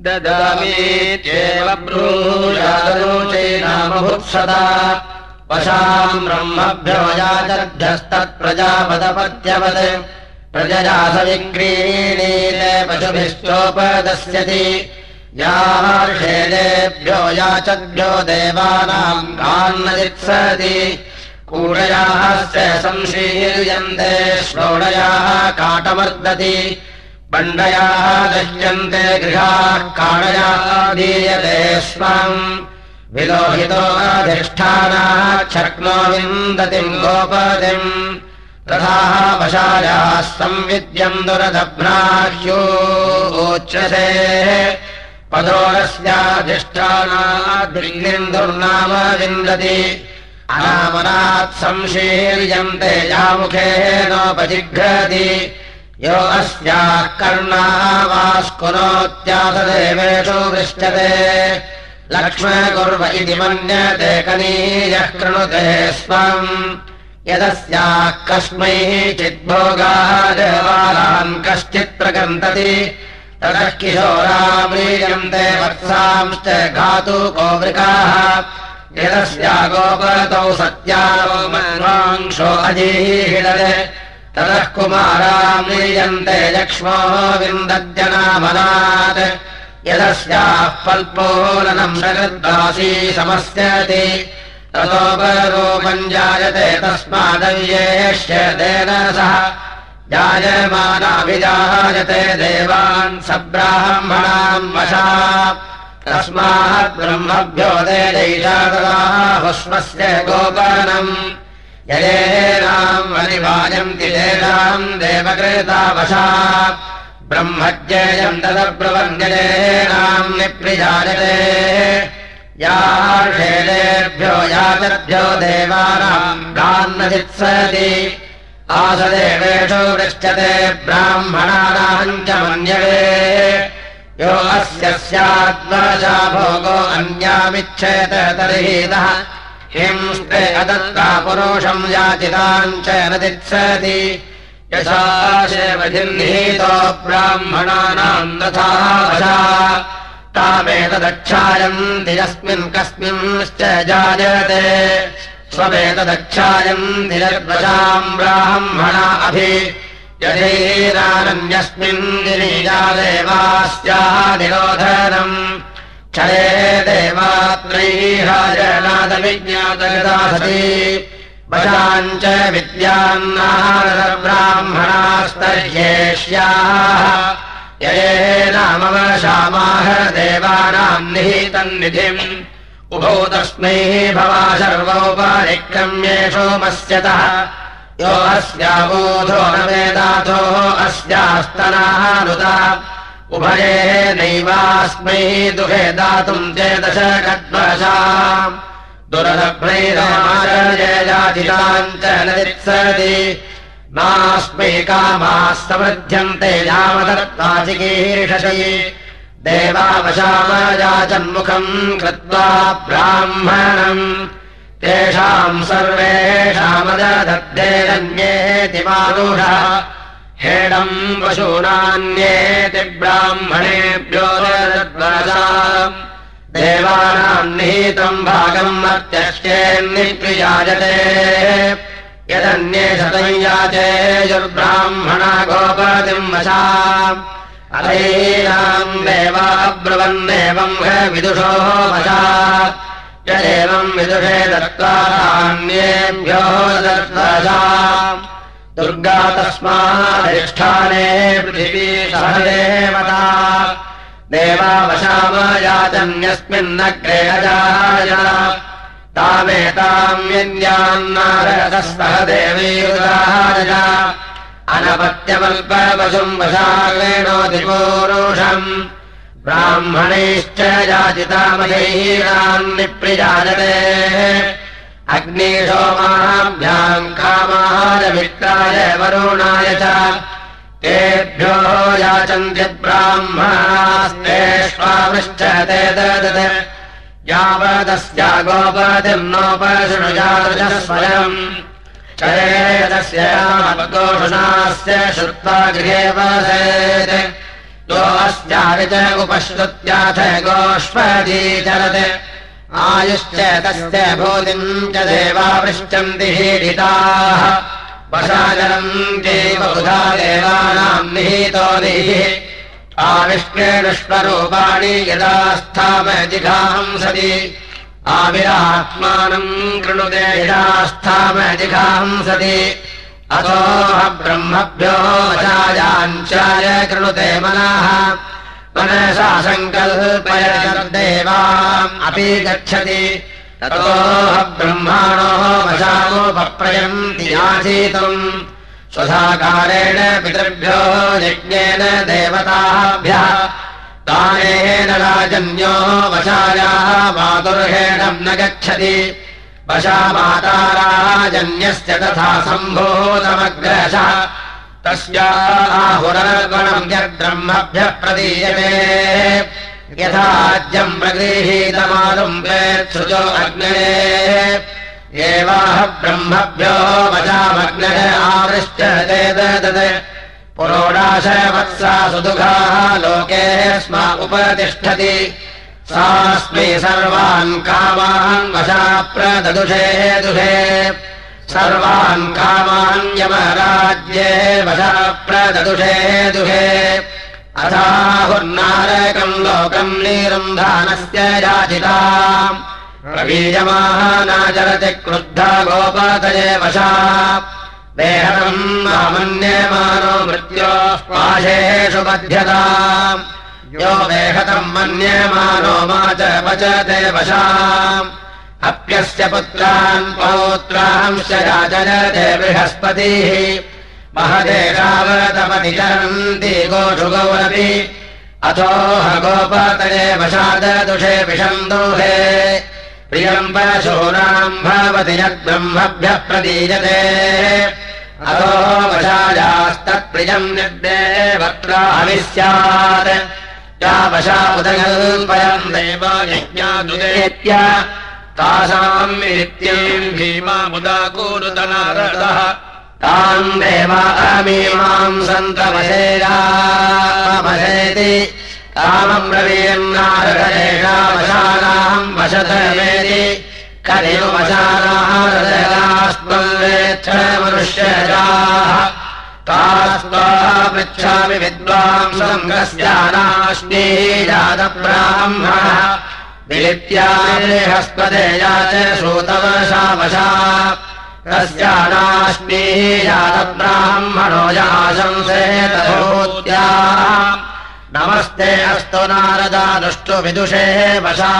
ददामीत्येव ब्रूयादरोचे नामभुत्सदा वशाम् ब्रह्मभ्यो प्रजया सविक्रीणीले पशुभिश्चोपदस्यति। यार्षेदेभ्यो याचभ्यो देवानाम् कान्नजित्सति कूटयाश्च संशीर्यन्ते श्रोणयाः काटमर्दति बण्डयाः दह्यन्ते गृहाः काणयाः दीयते स्वम् विलोहितोऽधिष्ठानाः शक्नो विन्दतिम् गोपतिम्। तथा वशायाः संविद्यम् दुरदभ्राह्योच्यसे पदोरस्याधिष्ठानाद्रिन्दुर्नाम विन्दति। अनामनात् संशीर्यन्ते यामुखेनोपजिघ्रति यो अस्याः कर्णावास्कुनोत्यासदेवेषु दृश्यते। लक्ष्मकुर्व इति मन्यते कनीयः कृणुते स्वम्। यदस्याः कस्मै चिद्भोगान् कश्चित् प्रकन्दति ततः किशोराम्रीयन्ते वत्सांश्च घातु गोवृकाः यदस्या गोपतौ सत्यारो मन्वांशो अजीहिडरे ततः कुमाराम्रीयन्ते लक्ष्मो विन्दद्यनामनात् यदस्याः पल्पोलनम् प्रकृद्वासी समस्यति। ततोपरूपम् जायते तस्मादव्येष्य तेन सह। जायमानाभिजायते देवान् सब्राह्मणाम् वशा। तस्मात् ब्रह्मभ्यो देशैषादराहुष्मस्य गोपनम् ययेनाम् अनिवायन्ति तेषाम् देवकृता वशा। ब्रह्मज्ञेयम् तदब्रवञ्जलेनाम् निप्रिजायते याषेदेभ्यो याचभ्यो देवानाम् गान्नजित्सति आसदेवेषु पृच्छते ब्राह्मणानाम् च मन्यवे। यो अस्य स्यात्मजा भोगो अन्यामिच्छेत तर्हितः हिंस्ते अदत्ता पुरुषम् याचिताम् च न यशाशेवधिह्नीतो ब्राह्मणानाम् तथा तामेतदक्षायन्ति यस्मिन् कस्मिंश्च जायते। स्वमेतदक्षायम् निरद्वशाम् ब्राह्मणा अभि। यथैरानन्यस्मिन् गिरिजादेवास्याः निरोधनम् क्षये देवात्रैराजनादविज्ञातगदासति वशाम् च विद्यान्नारब्राह्मणास्तर्ह्येष्याः येनामवशामाह देवानाम् निहितम् निधिम्। उभौ तस्मै भवा सर्वोपरिक्रम्ये सोमस्यतः यो अस्याबोधो न वेदाथोः अस्यास्तनाः नुता उभये नैवास्मै दुहे दातुम् चेदश कद्वशा दुरदभ्रैरामारयजाचिताम् च नित्सति नास्मै कामाः समृध्यन्ते यावदत्ताचिकीर्षसि देवावशामयाचन्मुखम् कृत्वा ब्राह्मणम् तेषाम् सर्वेषामदधद्धेरन्येति मानुषः हेडम् पशूनान्येति ब्राह्मणेभ्यो दद्वरसाम् देवानाम् निहितम् भागम् अत्यश्चेन्निप्रियाजते यदन्ये गोपतिम् वशा। ह विदुषोः वशा। यदेवम् विदुषे दत्त्वान्येभ्यो दत्त्वशा दुर्गा तस्माधिष्ठाने पृथिवी सहदेवता। देवावशामयाचन्यस्मिन्नग्रे अजाय तामेताम् यन्यान्नारदस्तः देवीयुदाय अनपत्यमल्पवशुम् वशाग्रेणोऽधिपूरुषम् ब्राह्मणैश्च याचितामयैराम् निप्रिजायते अग्निशोमाभ्याम् कामाय वरुणाय च तेभ्यो तदत् यावदस्या गोपतिम् नोपशृणुजातः स्वयम्। गोषुणास्य श्रुत्वा गृहे वसेत्। अस्याविच उपश्रुत्याथ गोष्पदीचरत् आयुश्च तस्य भूतिम् च देवापृच्छन्ति हीडिताः वशाजनम् बहुधा देवानाम् निहितो निः आविष्णेष्वरूपाणि यदा स्थामजिघांसति। आविरात्मानम् कृणुते यदा स्थामजिघांसति। अतोह ब्रह्मभ्यो वशायाञ्चाय कृणुते मनः मनसा सङ्कल्पयदेवाम् अपि गच्छति। ततोह ब्रह्माणो वशामोपप्रयन्ति यासीतुम्। स्वधाकारेण पितृभ्यो यज्ञेन देवताभ्यः। तानेन राजन्यो वशायाः मातुर्हेणम् न गच्छति। वशा माताराजन्यस्य तथा सम्भूतमग्रशः तस्याहुरर्गणम् यद्ब्रह्मभ्यः प्रदीयते। यथाज्यम् प्रगृहीतमालुम् प्रेत्सृजो अग्ने एवाह ब्रह्मभ्यो वचामग्नय आवृश्चते तत्। पुरोडाशवत्सा सुदुघाः लोके स्म उपतिष्ठति। सास्मै सर्वान् कामान् वशा प्रददुषे दुषे। सर्वान् कामान्यमराज्ये वशा प्रददुषे दुहे अथाहुर्नारकम् लोकम् नीरुन्धानस्य याचिता। प्रवीयमानाचरति क्रुद्धा गोपातये वशा देहतम् मामन्यमानो मृत्योः पाशेषु बध्यता। यो देहतम् मन्यमानो मा च वचते वशा अप्यस्य पुत्रान् पौत्रांश्च याचरते बृहस्पतिः। महदेशावतपति चरन्ति गोषु गौरपि अथोह गोपातये वशाददुषे विषन्दोहे प्रियम् पशूनाम् भवति यद्ब्रह्मभ्यः प्रदीयते। अथो वशायास्तत्प्रियम् निर्दे वक्त्राभिः स्यात् या वशा उदकल्पयम् देव यज्ञानुदेत्य तासाम् नित्यम् भीमामुदाकूरुतनारदः ताम् देवामीमाम् सन्तवशेयामशेति तामम् रवीयन्नारदेशावशानाम् वशतमेति कलियुवशानारदयास्मन्वेच्छमनुष्यजाः तास्त्वा पृच्छामि विद्वांसम् कस्यानाश्नीजातब्राह्मणः विलित्याहस्पदेया च श्रोतवशावशा कस्यानाश्नीजातब्राह्मणो याशंसेतभूत्या नमस्ते अस्तु नारदानुष्टु विदुषे वशा।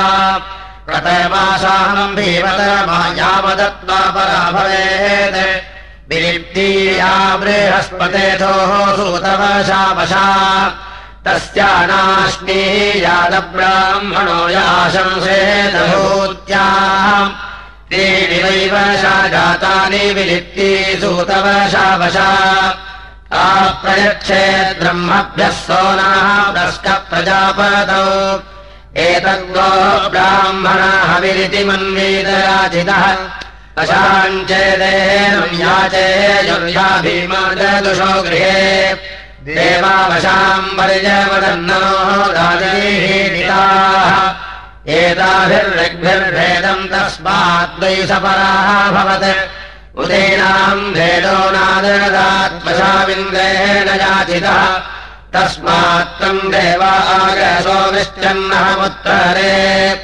प्रतमासाहम् भीमतरमा यावदत्त्वा परा भवेत्। विलिप्तीया बृहस्पतेथोः सूतवशा वशा तस्यानाश्नीयादब्राह्मणो याशंसेतभूत्या त्रीणि वैव शा जातानि विलिप्ती सूतवशा वशा। प्रयच्छेद्ब्रह्मभ्यः सोनाः प्रजापतौ एतद्गो ब्राह्मणाः विरिति मन्वीतराजितः अशाञ्चेदेन याचे भीमादुषो गृहे देवावशाम् परिजवदन्नो राजैः एताभिर्ऋग्भिर्भेदम् तस्माद्वैसपराः भवत्। उदीनाम् भेदो नाददात्मशाविन्द्रेण याचितः। तस्मात्तम् देवा आगसो विश्चन्नहमुत्तरे।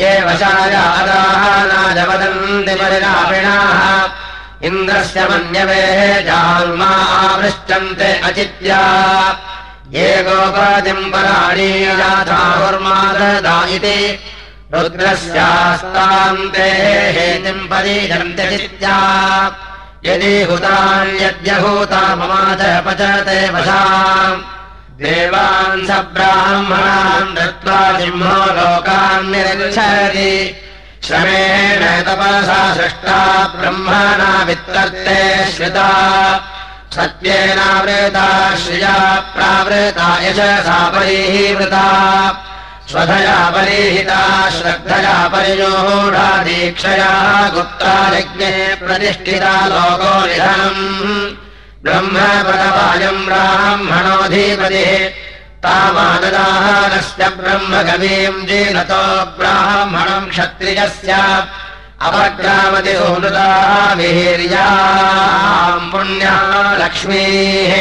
ये वशायादाः नाजवदन्ति परिणापिणाः इन्द्रस्य मन्यवे जाल्मा आवृष्टन्ते अचित्या। ये गोपादिम् पराणी याथाहुर्माददा इति। रुद्रस्यास्तान्ते हेतिम् परीजन्ते चित्या यदि हुतान्यद्यभूता ममा च पचते वशा देवान् स ब्राह्मणान् दत्त्वा सिंहो लोकान् निरच्छति श्रमेण तपसा सृष्टा ब्रह्मणा वित्तर्ते श्रिता। सत्येनावृता श्रिया प्रावृता यशसा परिवृता स्वधया परिहिता श्रद्धया परियोढा दीक्षया गुप्ता यज्ञे प्रतिष्ठिता लोको निधनम्। ब्रह्मपदवायम् ब्राह्मणोऽधिपतिः तामानदानस्य ब्रह्मगवीम् जीनतो ब्राह्मणम् क्षत्रियस्य। अपग्रामति सोनुदा वीर्याम् पुण्या लक्ष्मीः।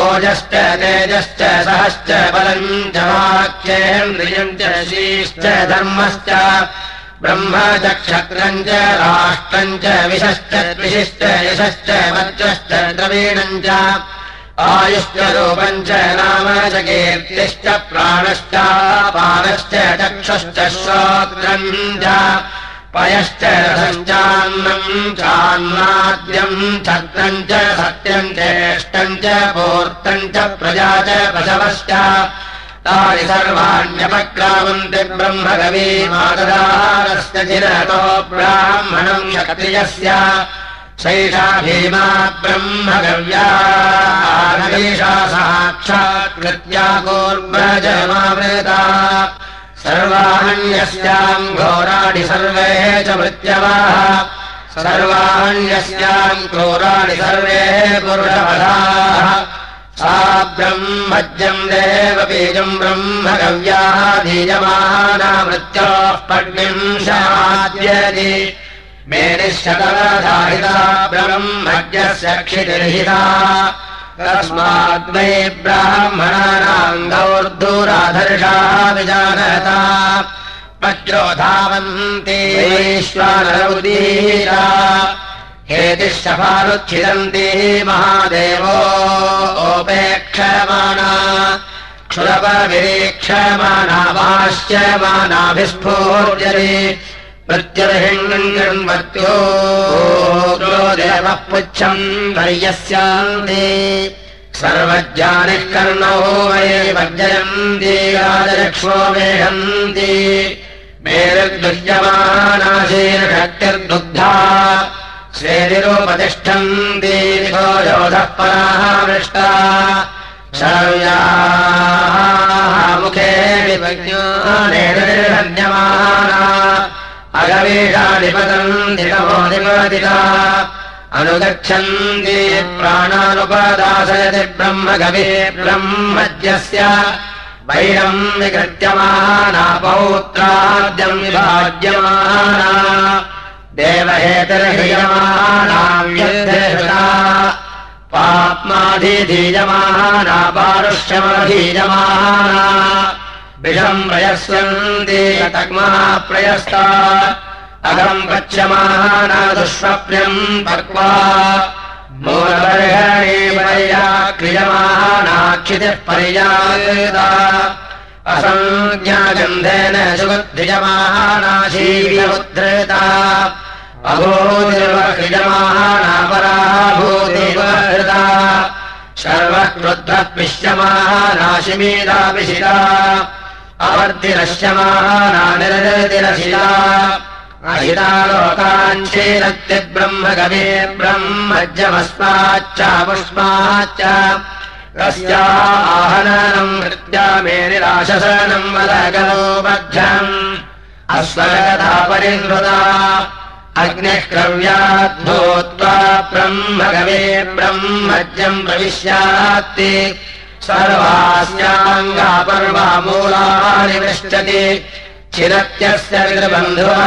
ओजश्च तेजश्च सहश्च बलम् च वाक्येन्द्रियम् च शीश्च धर्मश्च। ब्रह्म च क्षत्रम् च राष्ट्रम् च विशश्च विशिश्च यशश्च वज्रश्च द्रवीणम् च आयुश्च रूपम् च नाम च कीर्तिश्च प्राणश्च पानश्च चक्षुश्च श्रोत्रम् च पयश्च रसञ्चान्नम् चान्नाद्यम् छत्रम् च सत्यम् चेष्टम् च पूर्तम् च प्रजा च पशवश्च तानि सर्वाण्यपक्रामन्ति ब्रह्मगवी मातदारस्य चिरतो ब्राह्मणम् क्षत्रियस्य सैषा भीमा ब्रह्मगव्या साक्षात्कृत्या कूर्मजमावृता सर्वाण्यस्याम् घोराणि सर्वे च मृत्यवाः। सर्वाण्यस्याम् घोराणि सर्वे पुरुषपदाः। सा ब्रह्मज्यम् देव बीजम् ब्रह्म गव्याः धीयमाना मृत्योः पद्मिम् मेनिशतधारिता ब्रह्मज्ञस्य क्षितिर्हिता। तस्माद्वै ब्राह्मणानाम् गौर्धूराधर्षा विजानता। वज्रो धावन्ति वैश्वानरौदीरा हेतिशफारुच्छिदन्ति महादेवोपेक्षमाणा क्षुरपविरीक्षमाणा वाश्यमानाभिस्फोर्जरे प्रत्यर्हिण्वत्यो देवः पुच्छम् पर्यस्यान्ते। सर्वज्ञानिः कर्णो वै वर्जयन्ति राजलक्ष्मो वेहन्ति मेरुद्युह्यमानाशीर्षक्तिर्दुग्धा श्रेतिरूपतिष्ठन्ति योधः पराः मृष्टा शव्याः मुखे विज्ञानेर्हन्यमाना पतन्ति नमोदिपतिता अनुगच्छन्ति प्राणानुपदासयति ब्रह्मगवे ब्रह्मज्यस्य वैरम् विकृत्यमाना पौत्राद्यम् विभाज्यमाना। देवहेतर्ह्रियमानाव्यर्थता पाप्माधिधीयमाना पारुष्यमधीयमाना विषम् प्रयस्यन्ति तग्मा प्रयस्ता। पच्यमाना दुष्वप्न्यम् पक्वा। मूलवर्गणे पर्याक्रियमानाक्षितिः पर्यादा असञ्ज्ञागन्धेन सुबुद्धिजमानाशीलमुद्धृता अभूतिर्वक्रियमानापराभूतिवहृता सर्वः क्रुद्धः पिश्यमानाशिमेदापिशिता लोकाञ्चेरत्य ब्रह्मगवे ब्रह्मज्यमस्माच्च पुष्माच्च तस्या आहननम् हृत्या मे निराशसनम् वदगलो बध्यम् अस्वर्गता परिहृता अग्निः क्रव्याद्भूत्वा ब्रह्मगवे ब्रह्मज्यम् प्रविश्यात्ति सर्वास्याङ्गापर्वामूलानि पृच्छति चिरत्यस्य पितृबन्धुवा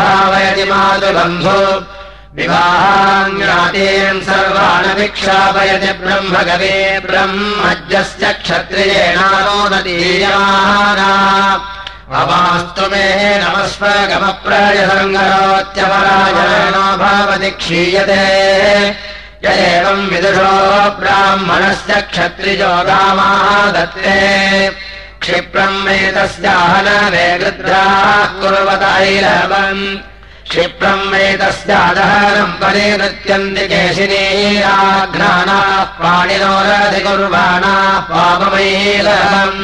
भावयति मातृबन्धु। विवाहाङ्गातेन् सर्वानभिक्षापयति ब्रह्मगवे ब्रह्मज्यस्य क्षत्रियेणानोदतीयमाना अवास्तु मे नमस्वगमप्रयसङ्गरोत्यपराजनो भवति क्षीयते य एवम् विदुषो ब्राह्मणस्य क्षत्रियो गामाः दत्ते क्षिप्रम् एतस्याहनवे गृद्राः कुर्वतैरवम् क्षिप्रम् एतस्यादहनम् परिनृत्यन्ति केशिनीराघ्नानाः पाणिनोरधिकुर्वाणाः पापमैलवम्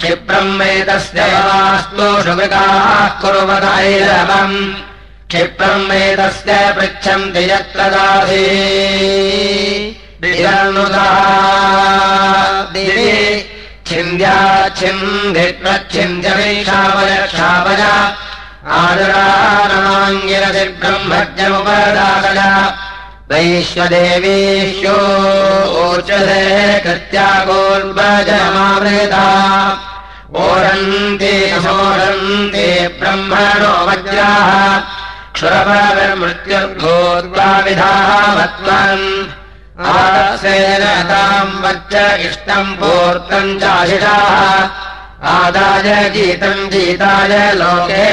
क्षिप्रम् एतस्य वास्तु शुभिकाः कुर्वतैरवम् क्षिप्रम् एतस्य पृच्छन्ति यत्र दासी छिन्द्याच्छिन्धिप्रच्छिन्द्यवैषावय क्षावय। आदरानमाङ्गिरसि ब्रह्मज्ञमुपदासय वैश्वदेवीष्योचसे कृत्या गोर्वजमावृता ओरन्ति सोरन्ति ब्रह्मणो वज्राः क्षुरपविर्मृत्युर्भूत्वा विधावत्वम् आसेन ताम् वच्च इष्टम् पूर्तम् चाशिषाः। आदाय गीतम् गीताय लोके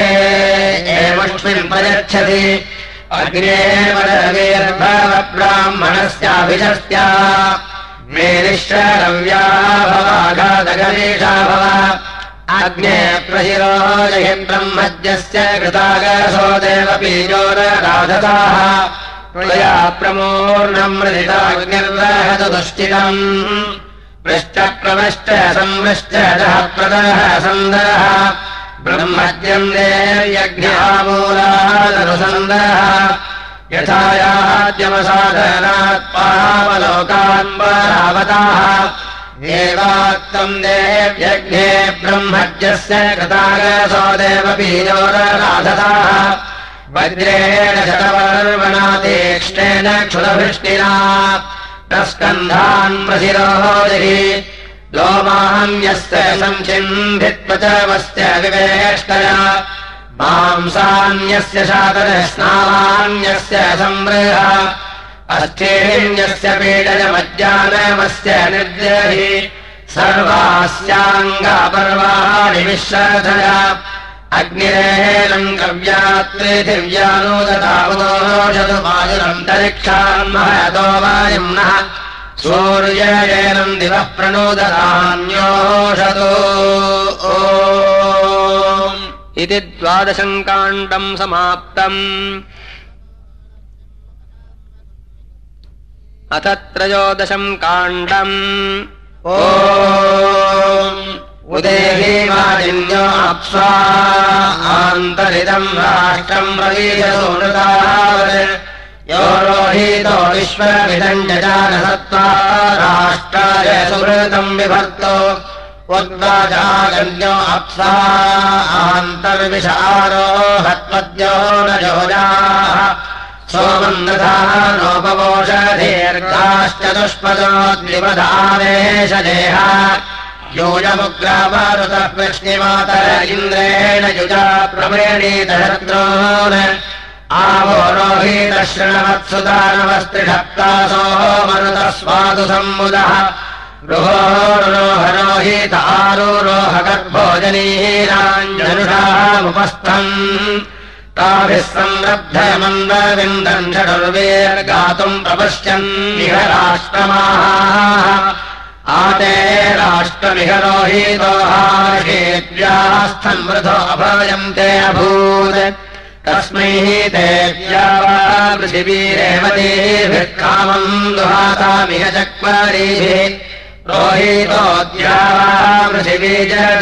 एवस्मिन् प्रयच्छति। अग्ने वरवेर्भवब्राह्मणस्याभिषस्त्या। मे निश्रव्या भवाघातगणेशा भव अग्ने प्रशिरोजहि ब्रह्मज्ञस्य कृतागसो देवपीजोरराधताः त्वया प्रमूर्णम् मृदिताग्निर्वहतु दुश्चितम् पृष्ठप्रवश्च संवृश्च दः प्रदः सन्दः। ब्रह्मज्ञम् देव्यज्ञामूलादनुसन्दः यथा याद्यमसाधनात् पावलोकान्वरावताः एवात्तम् देव्यज्ञे ब्रह्मज्ञस्य कृतागसो देवपीजोरराधताः वज्रेण शतपर्वणा तीक्ष्णेन क्षुरभृष्टिना तस्कन्धान् प्रशिरोजहि लोमान्यस्य सञ्चिन्धित्वचवस्य विवेष्टया। मांसान्यस्य शातरस्नावान्यस्य संवृह अस्थिन्यस्य पीडनमज्जानमस्य निर्जहि सर्वास्याङ्गापर्वाणि विश्रधया अग्निरेलम् कव्यात्रे दिव्यानोदतावदोषतु वायुरन्तरिक्षान् महतो वायुम्नः सूर्येलम् दिवः प्रणोदतान्योषतो इति द्वादशम् काण्डम् समाप्तम् अथ त्रयोदशम् काण्डम् ओ उदेहीमाजिन्यो अप्स्वा आन्तरिदम् राष्ट्रम् प्रवीशसो नृतावत् यो रोहीतो विश्वमिदम् जानसत्त्वा राष्ट्राय सुहृतम् विभर्तो। उद्वाजागन्यो अप्सा आन्तर्विशारोहत्पद्यो न योजाः सोमन्नथाः नोपवोषधीर्घाश्च दुष्पदोद्विपदावेशदेह योजमुग्रामारुतः वृष्णिमातर इन्द्रेण युजा प्रमेणीतशत्रून्। आवोरोहीतः शृणवत्सुदानवस्त्रिषप्तासोः मरुतः स्वादु सम्मुदः गृहोरोहरोहित ताभिः संरब्धमन्दविन्दम् षडुर्वेर्गातुम् प्रपश्यन् इह राष्ट्रमाः आते राष्ट्रमिह रोहितोहाषेत्यास्थम् वृथो अभयम् ते अभूत्। तस्मै तेभ्या वा पृथिवीरेवतीभिः कामम् दुहातामिह चक्वरीभिः। रोहितोद्या वा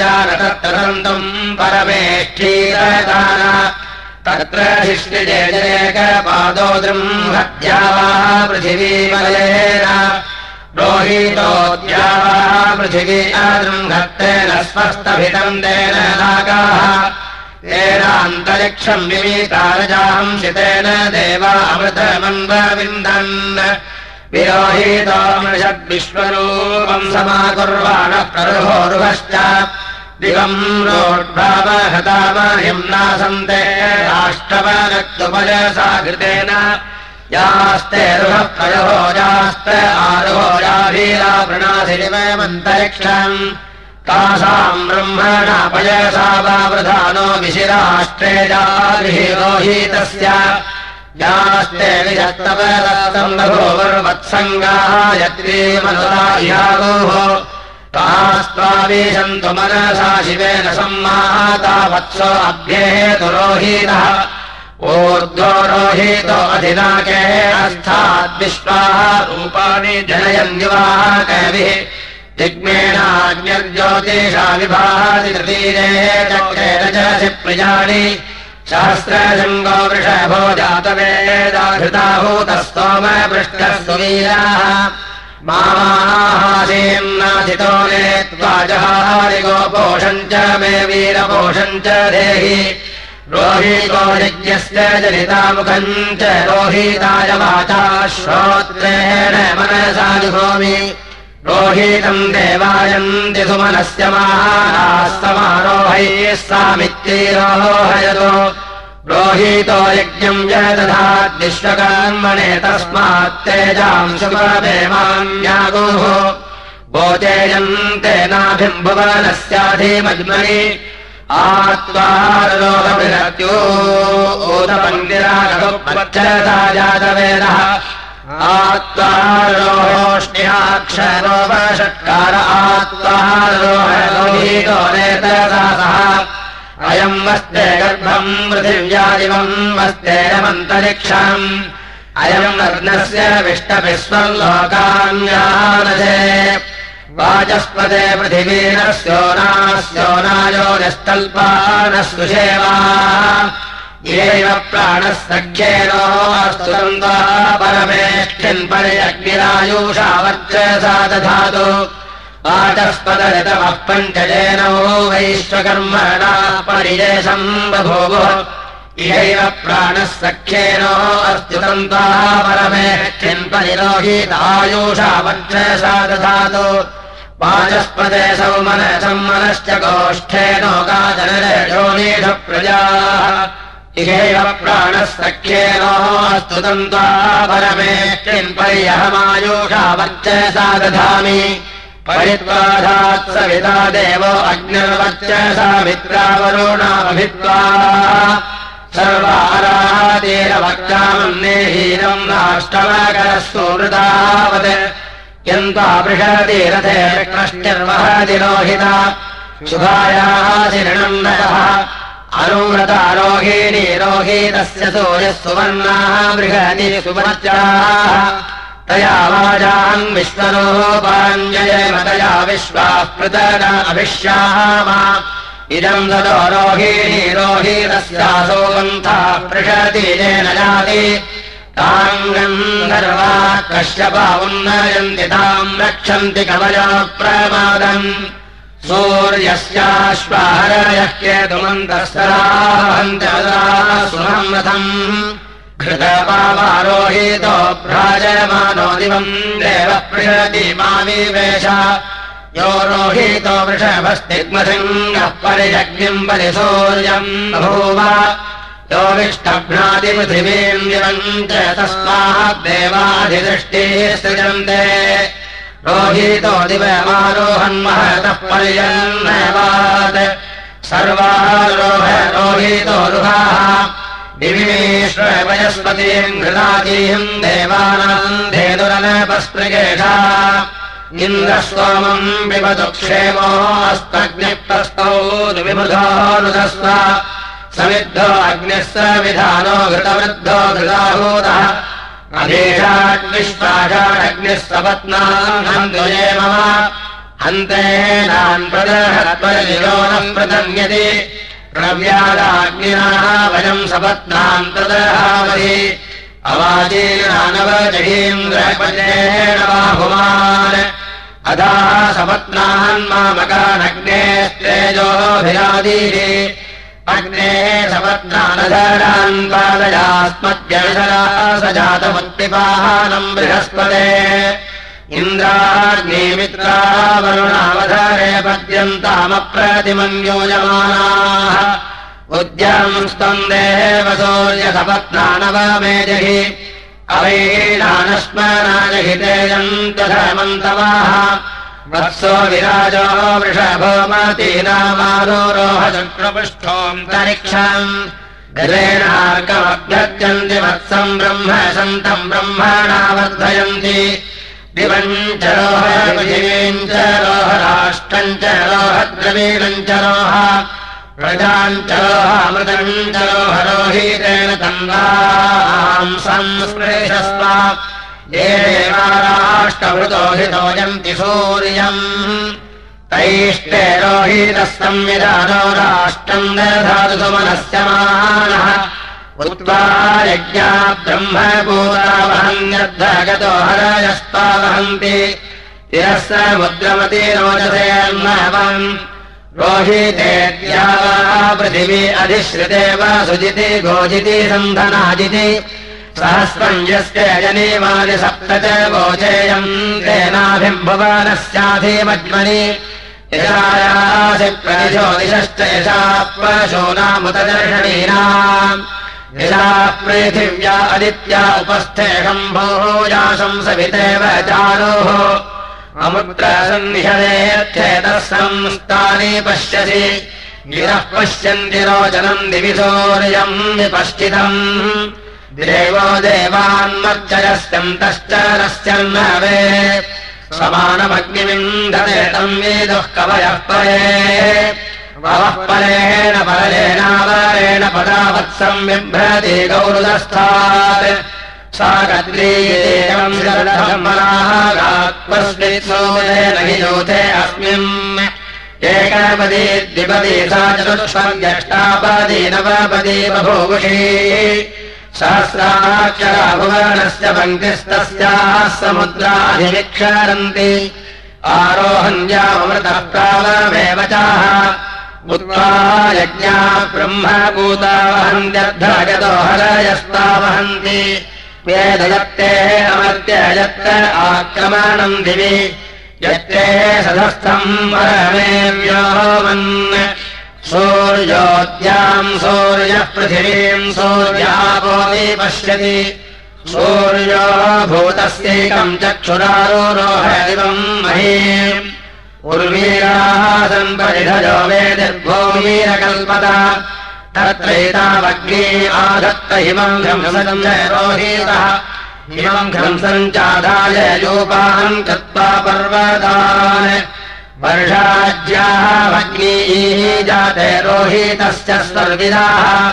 जानतत्तदन्तम् परमेष्ठीरदान तत्र दृम्भद्या वा पृथिवीमलेन रोहितोद्या वा पृथिवी अदृङ्घत्तेन स्वस्थभितम् तेन नागाः। तेनान्तरिक्षम् विमीतारजांसितेन देवामृतमन्वविन्दन् विरोहितोमृषद्विश्वरूपम् समाकुर्वाणः प्ररुहोरुभश्च दिवम् रोड्भावहतामहिम्नासन्ते राष्ट्रवरक्तुपजसा घृतेन यास्ते रुह प्रयोजास्त आरोजाभीरा प्रणासिरिवयमन्तरिक्षम् तासाम् ब्रह्मणा पयसा वा वृधानो विशिराष्ट्रे जाहिरोहीतस्य यास्ते विजत्तवरतम् लघोवर्वत्सङ्गाः यत्रीमनुरायागोः तास्त्वावीशन्तु मनसा शिवेन सम्माता वत्सो अभ्येतु रोहीतः ऊर्ध्वो रोहितो अधिनाके अस्थाद्विश्वाः रूपाणि जनयन्युवाः कविः जिग्मेणाज्ञर्ज्योतिषा विभाति तृतीरे चक्रेण जलसि प्रियाणि। सहस्रशृङ्गो वृषभो जातवेदाहृताहूतस्तोम पृष्ठः सुवीराः मामाहासीन्नाथितो नेत्वा जहारि गोपोषम् च मे वीरपोषम् च देहि। रोहितो यज्ञस्य जनितामुखम् च रोहिताय वाचा श्रोत्रेण मनसा जुहोमि। रोहितम् देवायन्ति सुमनस्य महारास्तमारोहैः सामित्यैरोहयतो रोहितो यज्ञम् च दधात् विश्वकर्मणे तस्मात् तेजाम् सुखदेवान्यागोः भोजेयन्ते नाभिम् भुवनस्याधिमज्मनि आत्वारोहविरत्योदपन्दिरागोपच्छता जातवेदः अयम् वस्ते गर्भम् पृथिव्यादिवम् वस्तेरमन्तरिक्षम् अयम् लग्नस्य विष्टविश्वल्लोकान्यानसे वाचस्पदे पृथिवीनस्योनास्योनायो निस्तल्पानः सुषेवा येव प्राणः सख्येनोऽस्तु परमेष्ठिन् पर्यग्निरायुषा वर्चसा दधातु वाचस्पदरितमः पञ्चजेनो वैश्वकर्मणा परिजेशम् बभूवुः। इहैव प्राणः सख्येनो अस्ति तन्त्वा परमेष्ठिन् परिलोहितायुषा वर्चसा दधातु वाचस्पदे सौमनसम् मनश्च गोष्ठेनोकाजनयोनीष प्रजाः। इहैव प्राणः सख्येनोऽस्तु तन्त्वा परमेष्ठिन् पर्यहमायुषा वर्चसा दधामि परित्वाधात् सविता देवो अग्निर्वर्चसा मित्रावरुणाभित्वा सर्वारातीरवक्तामन्नेहीनम् नाष्टमकरः सुमृतावत् यन्त्वा पृषति रथे कृष्णिर्वहति रोहिता शुभायाः शिरणम् नयः अनुव्रतारोहिणी रोहितस्य सूर्यः सुवर्णाः बृहति सुवर्चाः तया वाजाम् विश्वरोपाञ्जयेम तया विश्वाः पृतग अभिष्याम इदम् ततो रोहिणी गन्थः पृषति येन जाति। ताम् गन्धर्वा कश्यपा उन्नयन्ति ताम् रक्षन्ति कवया प्रमादम् सूर्यस्याश्वाहरयः केतुमन्तस्तराहन्त्यदा सुमम् रथम् घृतपावारोहितो भ्राजमानो दिवम् देवः पृषति माविवेश। यो रोहितो वृषभस्तिग्मसिंहः परिजग्निम् परिसूर्यम् बभूव यो च तस्मात् देवाधिदृष्टिः सृजन्ते। रोहितो दिवमारोहन्महतः पर्यन्नवात् सर्वारोह रोहितो रुहाः विविमेश्वरवयस्पतीम् घृतातीम् देवानाम् सोमम् पिबतु क्षेमोऽस्तग्निप्रस्तौ विबुधोऽनुधस्व समिद्धो अग्निः स विधानो घृतवृद्धो घृताहूतः अधीषाग्निष्पाषाढग्निः सपत्नान्ये मम। हन्तेनान् प्रदहत्वयो न प्रदन्यते प्रव्यादाग्निनाः वयम् अवाचीनानवजहीन्द्रपदेन बाहुमान्। अधाः सपत्नान् मामकानग्नेस्तेजोभिरादीः। अग्नेः सपत्नानधरान् पादयास्मद्यविधरा स जातमुत्पिपाहानम् बृहस्पते इन्द्राग्निमित्रा वरुणावधारे पद्यन्तामप्रतिमन्योजमानाः उद्यम् स्तन्देव सूर्यसपत्नानवमेजहि अवैणानस्मराजहितेयम् तधमन्तवाः वत्सो विराजो वृषभोमतीनामारोह चक्रपुष्ठोऽन्तरिक्षम् गजेणार्कमभ्यर्चन्ति वत्सम् ब्रह्म सन्तम् ब्रह्मणा वर्धयन्ति दिवम् च रोह पृथिवीम् च रोह राष्ट्रम् च रोह द्रवीणम् च रोह प्रजाम् च रोहामृतम् च रोह रोहितेन तन्वाम् संस्पृशस्व ये देवाराष्टभृतो हितोयन्ति सूर्यम्। तैष्टे रोहितः संविधानो राष्ट्रम् दधातु सुमनस्य मानः उत्वा यज्ञा ब्रह्मभूतावहन्यर्धगतो हरयस्ता वहन्ति तिरः समुद्रमती रोचसेर्नवम् रोहितेद्या पृथिवी अधिश्रिते वा सुजिति गोजिति सन्धनाजिति। सहस्रम् यस्य यजनीवानि सप्त च गोचेयम् तेनाभिम्भुवनस्याधिमज्मनि यशा पशूनामुतदर्शनीनाम् यशा पृथिव्या अदित्या उपस्थेऽम्भोजाशम् सवितेव चारोः अमुद्रसन्निहदेत्येतः संस्थानि पश्यसि। गिरः पश्यन्ति रोचनम् दिविसौर्यम् विपश्चितम्। देवो देवान्मर्चयस्यन्तश्च नश्चन्नवे समानमग्निविन्दते तम् वेदुः कवयः परे ववः परेण परेणावरेण पदावत्सम् बिभ्रति गौरुदस्थात्। सा गद्रीयेवम् शरधम्मनागात्मस्मित्सोमेन हि योथे अस्मिन्। एकपदी द्विपदी सा चतुष्पद्यष्टापदी नवपदी बभूवुषी। सहस्राक्षरा भुवनस्य पङ्क्तिस्तस्याः समुद्राधिविक्षरन्ति। आरोहण्यामृतः प्रावमेव चाः यज्ञा ब्रह्मभूता वहन्त्यर्धगतो हरयस्तावहन्ति वेदयत्ते अमर्त्य यत्र आक्रमणम् दिवि। यत्ते सधस्थम् परमेव्योमन् सूर्योद्याम् सूर्यः पृथिवीम् सूर्यापोदि पश्यति सूर्यो भूतस्यैकम् चक्षुरारोरोहदिवम् महीम् उर्वीराः वेदिर्भूमीरकल्पत तत्रैतावग्नी आधत्त हिमम् घ्रंसम् रोहितः। हिमम् घ्रंसम् चाधाय योपाहम् कृत्वा पर्वतान्। वर्षाज्याः भग्नीः जाते रोहितस्य स्वर्विदाः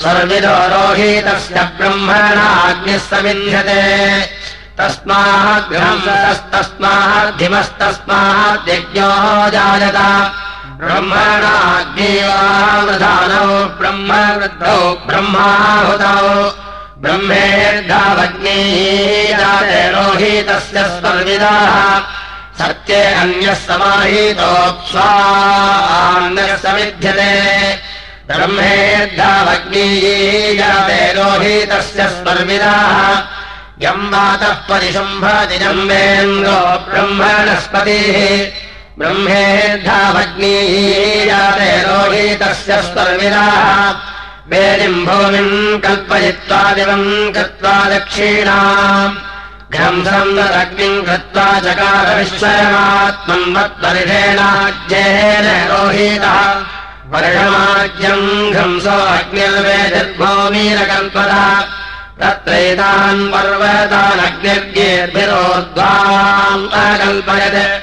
स्वर्विदो रोहितस्य ब्रह्मणाग्निः सविन्ध्यते तस्माद्घ्रंसतस्तस्माद्धिमस्तस्माद्यज्ञो जायत। ब्रह्मणाग्निवावधानौ ब्रह्मवृद्धौ ब्रह्माहुतौ। ब्रह्मेर्धावग्नीः स्वर्विदाः सत्ये अन्यः समाहितोऽप्स्वान्यः समिध्यते ब्रह्मेर्धावग्नीजाते रोहितस्य स्पर्विदाः यम् वातः परिशुम्भतिजम्बेन्द्रो ब्रह्मणस्पतिः ब्रह्मेर्धावग्नीजाते रोहितस्य स्पर्विदाः वेदिम् भूमिम् कल्पयित्वा दिवम् कृत्वा दक्षिणाम्। घ्रंसम् नग्निम् कृत्वा चकार विश्वमात्मन्वत्परिषेणाज्येन रोहितः। वर्षमाज्यम् घ्रंसो अग्निर्वेदिर्भूमीरकल्पत तत्रैतान् पर्वतानग्निर्गेर्भिरोद्धाम् अकल्पयत्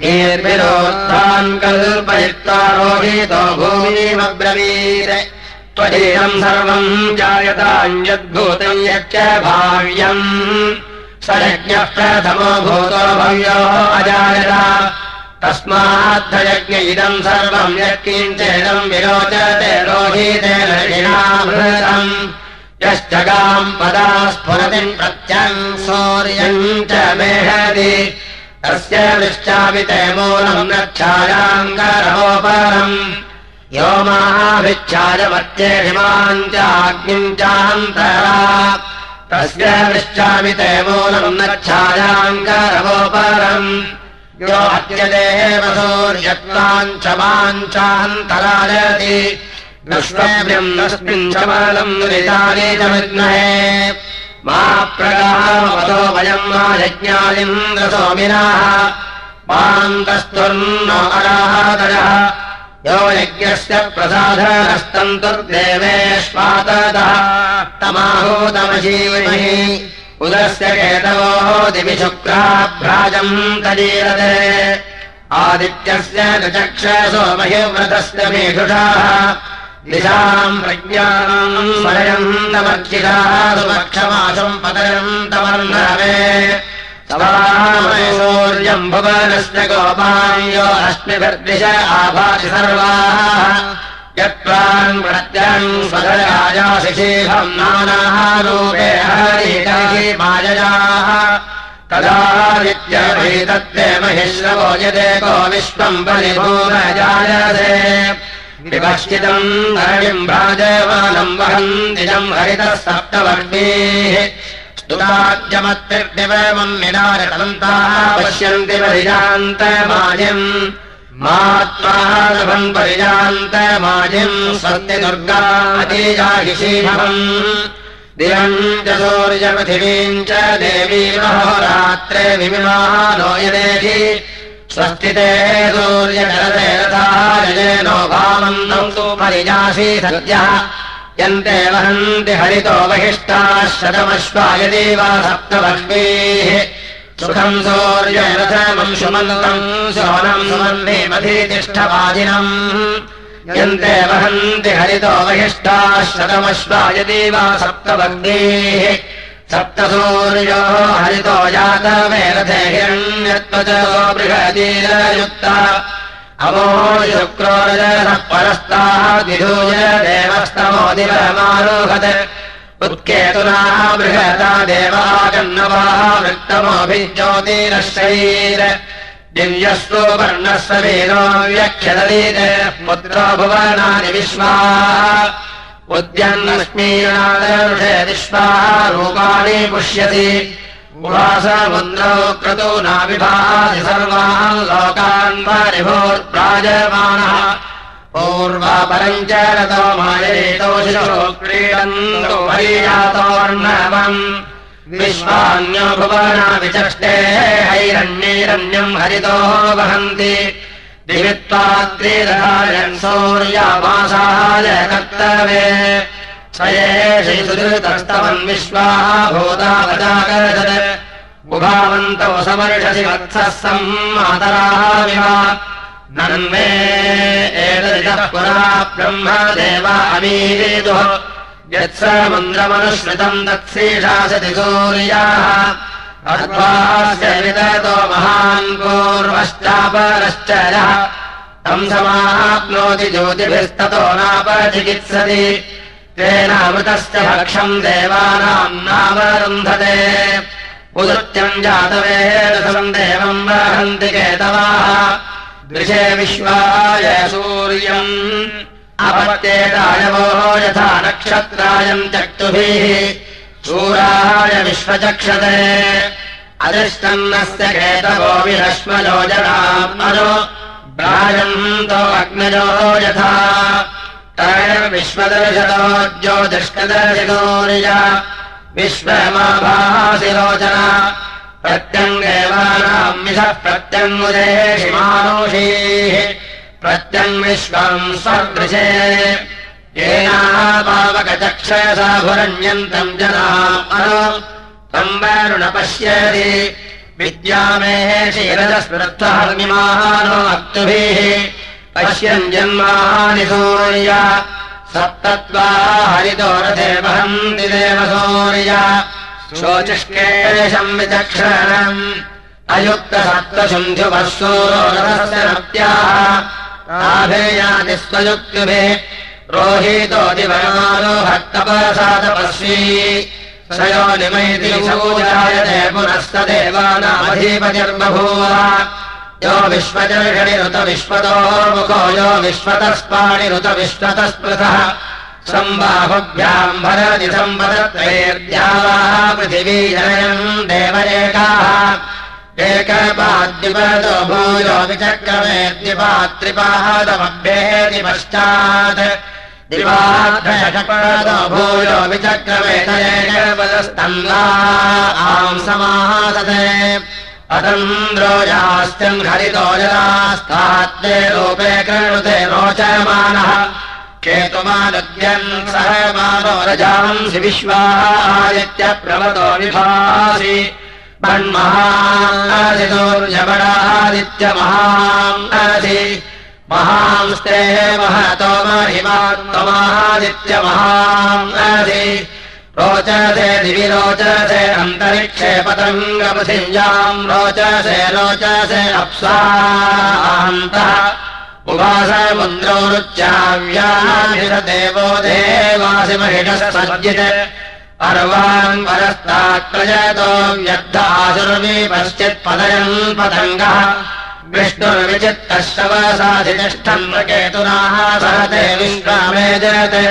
गेर्भिरोद्धान् कल्पयित्वा रोहितो भूमिमब्रवीत्। त्वदीयम् सर्वम् जायताञ्यद्भूतम् यच्च भाव्यम्। स यज्ञः प्रथमो भूतो भव्यो अजायत। तस्माद्धयज्ञ इदम् सर्वम् यत्किञ्चेदम् विरोचते रोहितेन ऋणामृतम् यश्चगाम् पदा स्फुरतिम् प्रत्यम् सौर्यम् च मेहति तस्य दृष्टापिते मूलम् नच्छायाङ्गरोपरम् यो हिमाम् चाग्निम् चान्तरा तस्य दृष्टामिते मूलम् यो अत्यदेव सूर्यत्वाम् च माञ्चान्तरायति नष्टव्यम् तस्मिन् चमलम् नितानि च विद्महे। मा प्रगामतो वयम् मा यज्ञालिन्द्रसोमिनाः मान्तस्तुर्नो अरादयः यो यज्ञस्य प्रसादस्तन्तुर्देवेष्वाततः तमाहूतमजीवहि उदस्य केतवोः दिवि शुक्राभ्राजम् कजीरते आदित्यस्य न चक्षसो महिव्रतस्य मेषुषाः दिशाम् प्रज्ञाम् स्मरयन्तमर्चिताः सुपक्षमाशम् पतयन्तमर्णवे सूर्यम् भुवनस्य गोपायो अश्मिभिर्दिश आभाति सर्वाः। हरिकर्हि माययाः तदादित्यभैतत्ते महिश्रवो यदेको विश्वम् परिभूमजायसे विपश्चितम् हरिम् भ्राजमानम् वहन्तिजम् हरितः सप्तवर्णीः। स्तुराज्यमत्तिर्दिवमम् निनारतन्ताः पश्यन्ति परिजान्तमायम् मात्मालभम् परिजान्तमायम् सत्यदुर्गा अतीजाहिषीभवम् दिवम् च सूर्यपृथिवीम् च देवी महोरात्रे विमिमानो यदेहि स्वस्तिते सूर्यजलते रथायनो भावन्तम् तु परिजासि सद्यः। यन्ते वहन्ति हरितो बहिष्टाः शतमश्वायदे वा सप्तवर्षेः सुखम् सौर्यरथमम् सुमन्तम् सोनम् सुमन्ने मधीतिष्ठवादिनम् यन्ते वहन्ति हरितो बहिष्टाः शतमश्वायदे वा सप्तवर्गेः सप्तसूर्यो हरितो रथे हिरण्यत्वचो बृहतीरयुक्ता अवो शुक्रोरजः परस्ताः विधूय देवस्तमो दिवमारोहत् उत्केतुनाः बृहता देवागन्नवाः वृत्तमोऽभिज्योतिरश्रैर दिव्यस्वो वर्णस्य वीरो व्यक्षदलीत पुत्रो भुवनानि विश्वाः उद्यन्नश्मीनादर्षे विश्वाः रूपाणि पुष्यति। उवासमुन्द्रौ क्रतो नाविभाति सर्वान् लोकान् परिभूर्प्राजमानः पूर्वापरम् च रतो क्रीडन्तो हरियातोर्णवम् विश्वान्यो भुवना विचष्टे हैरण्यैरण्यम् हरितो वहन्ति दिवित्वाद्रिरहायन् सौर्यामासाय कर्तव्ये। स एषुतस्तवन् विश्वाः भूतावजाकरदत् उभावन्तौ समर्षसि वत्सः सम्मातराः नन्मे एतदितः पुरा ब्रह्मदेवा अमीरेतुः यत्समुन्द्रमनुश्रितम् तत्सेषासति सूर्याः अध्वास्य विदतो महान् पूर्वश्चापरश्च यः समाप्नोति ज्योतिभिस्ततो नापचिकित्सति। तेनामृतश्च भक्षम् देवानाम् नावरुन्धते उदृत्यम् जातवेदसम् देवम् वहन्ति केतवाः। दृशे विश्वाय सूर्यम्। अपत्येतायवो यथा नक्षत्रायम् चक्षुभिः। शूराय विश्वचक्षते केतवो विरश्मयोजनात्मनो भ्राजन्तो अग्नजो यथा। विश्वदर्शनो ज्योतिष्कदर्शनोर्य विश्वमाभासि लोचना प्रत्यङ्गेवानाम् मानुषीः प्रत्यङ् विश्वम् स्वदृशे। येनापावकचक्षसा भुरण्यन्तम् जना वरुण पश्यति। विद्यामेः क्षीरजस्मृत्वहर्मिमानो अक्तुभिः पश्यन् जन्मानि सूर्य। सप्तत्वा हरितो रथे वहन्ति देव सूर्य शोचिष्केशम् विचक्षणम् अयुक्तसत्त्वशुन्ध्युवः नत्याः स्वयुक्तिभिः। रोहितो दिवनालो भक्तपरसातपस्वी स यो निमयति सौजायते पुनस्तदेवानामधीपतिर्बभूव। यो विश्वचर्षणिरुत विश्वतो मुखो यो विश्वतस्पृतः सम्बाहुभ्याम् भरति सम्पदत्रैर्द्यावाः पृथिवी जनयम् देवरेकाः। एकपाद्युपदो भूयो विचक्रमे द्विपात्रिपादमभ्येति पश्चात् दिवादो भूयो विचक्रमे तयेकपदस्तन्ना आम् समासते अतन्द्रोजास्त्यम् हरितो जलास्तात्ते रूपे कृणुते रोचमानः केतुमानद्यन् सह मानो रजांसि विश्वादित्यप्रवतो विभासि। मन्महादित्यमहादित्यमहांसि महांस्ते महतो महिमात्महादित्यमहांसि रोचसे दिवि रोचसे अन्तरिक्षे पतङ्गपृथिव्याम् रोचसे रोचसे अप्सान्तः उभासमुन्द्रो रुच्याव्याभिरदेवो देवासि महिषः सज्जित अर्वान् परस्तात्प्रजतो व्यर्थासुर्वी पश्चित्पदयन् पतङ्गः विष्णुर्विचित्तः शवसाधितिष्ठन् केतुनाः सहते विश्रामे जयते।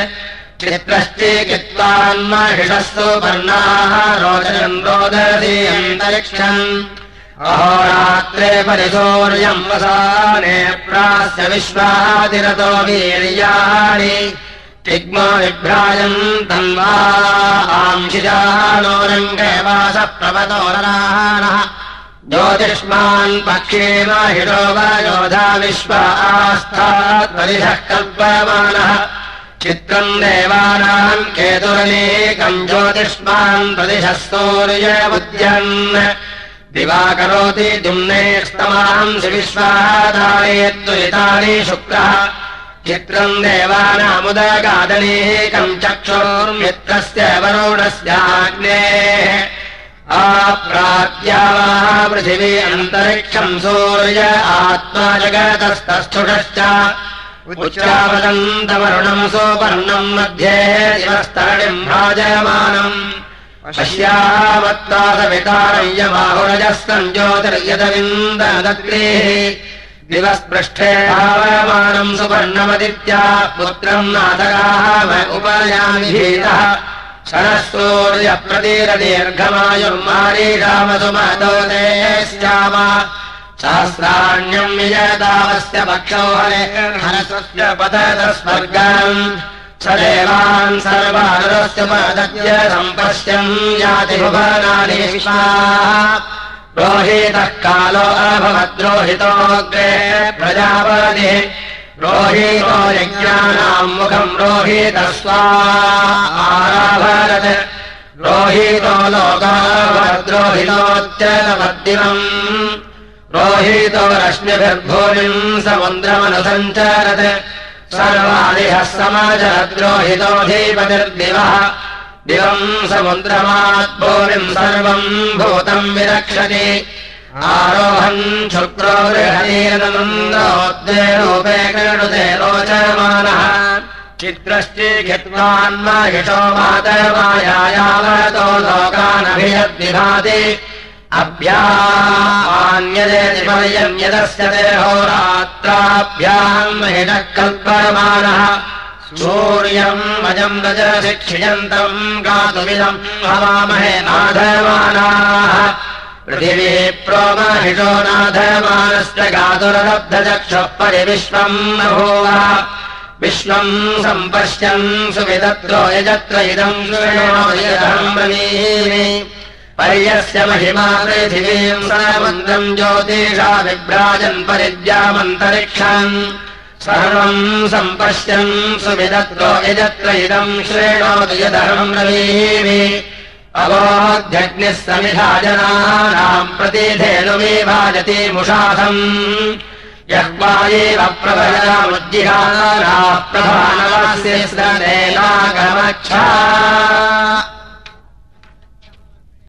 चित्रश्चीकित्वान्महिषस्तु पर्णाः रोदयन् रोदसी अन्तरिक्षम् अहोरात्रे परिशौर्यम् वसाने प्रास्य विश्वातिरतो वीर्याणि। तिग्मो विभ्राजम् तन्वा आंशिजानो रङ्गे वासः प्रवतो नरानः ज्योतिष्मान् हिडो वा योधा विश्व आस्थात् परिधः कल्पमानः। चित्रम् देवानाम् केतुरनेकम् ज्योतिष्मान् प्रदिशः सूर्यमुद्यन्। दिवा करोति दुम्नेस्तमांसि विश्वादायेत्तुरितानि शुक्रः। चित्रम् देवानामुदगादनेकम् चक्षुर्मित्रस्य वरुणस्याग्नेः आप्रात्यावाः पृथिवी अन्तरिक्षम् सूर्य आत्मा जगतस्तस्थुषश्च। उच्चावदन्तवरुणम् सोपर्णम् मध्ये दिवस्तरणिम् भ्राजमानम् पश्यामत्तासवितारय्यबाहुरजस्तम् ज्योतिर्यदविन्दनदग्रेः दिवस्पृष्ठे भावमानम् सुपर्णमदित्या पुत्रम् नाथकाः उपयामि शरः सूर्यप्रतीरदीर्घमायुर्मारीरामसुमतो स्याम शास्त्राण्यम् विजयतावस्य पक्षौ हरे हरस्वस्य पततस्वर्गम् स देवान् सर्वानरस्य सम्पश्यम् याति भुवनानि रोहितः कालो अभवद्रोहितोऽग्रे प्रजापतिः रोहितो यज्ञानाम् मुखम् रोहितः स्वाराभरत् रोहितो लोकाभद्रोहितोच्चरवद्दिवम् रोहितो रश्मिभिर्भूमिम् समुद्रमनुसञ्चरत्। सर्वादिहः समाचरद्रोहितोऽधीपतिर्दिवः दिवम् समुद्रमाद्भूमिम् सर्वम् भूतम् विरक्षति। आरोहन् शुक्रो गृहणीरनन्दोद्वेरूपे चित्रश्चीघित्वान्महिषो मातमायायावतो लोकानभियद्विभाति। अभ्यान्यदेति पर्यम् यदस्य देहोरात्राभ्याम् महिनः कल्पमानः सूर्यम् अजम् रजसि क्षियन्तम् गातुमिदम् हवामहे नाधमानाः पृथिवी प्रोमहिषो नाधमानश्च गातुरलब्धचक्षुः परिविश्वम् बभूव विश्वम् सम्पश्यन् सुविदत्रो यजत्र इदम् ब्रवीमि पर्यस्य महिमा पृथिवीम् सामन्द्रम् ज्योतिषा विभ्राजन् परिद्यामन्तरिक्षम् सर्वम् सम्पश्यन् सुविदत्रो यजत्र इदम् श्रेणोतु यदहम् ब्रवीमि अवोध्यग्निः समिधा जनानाम् प्रतिधेनुविभाजति मुषाधम्। यः वा एव प्रभयामुज्जिहाराः प्रधानवास्य स्नेनागमक्षा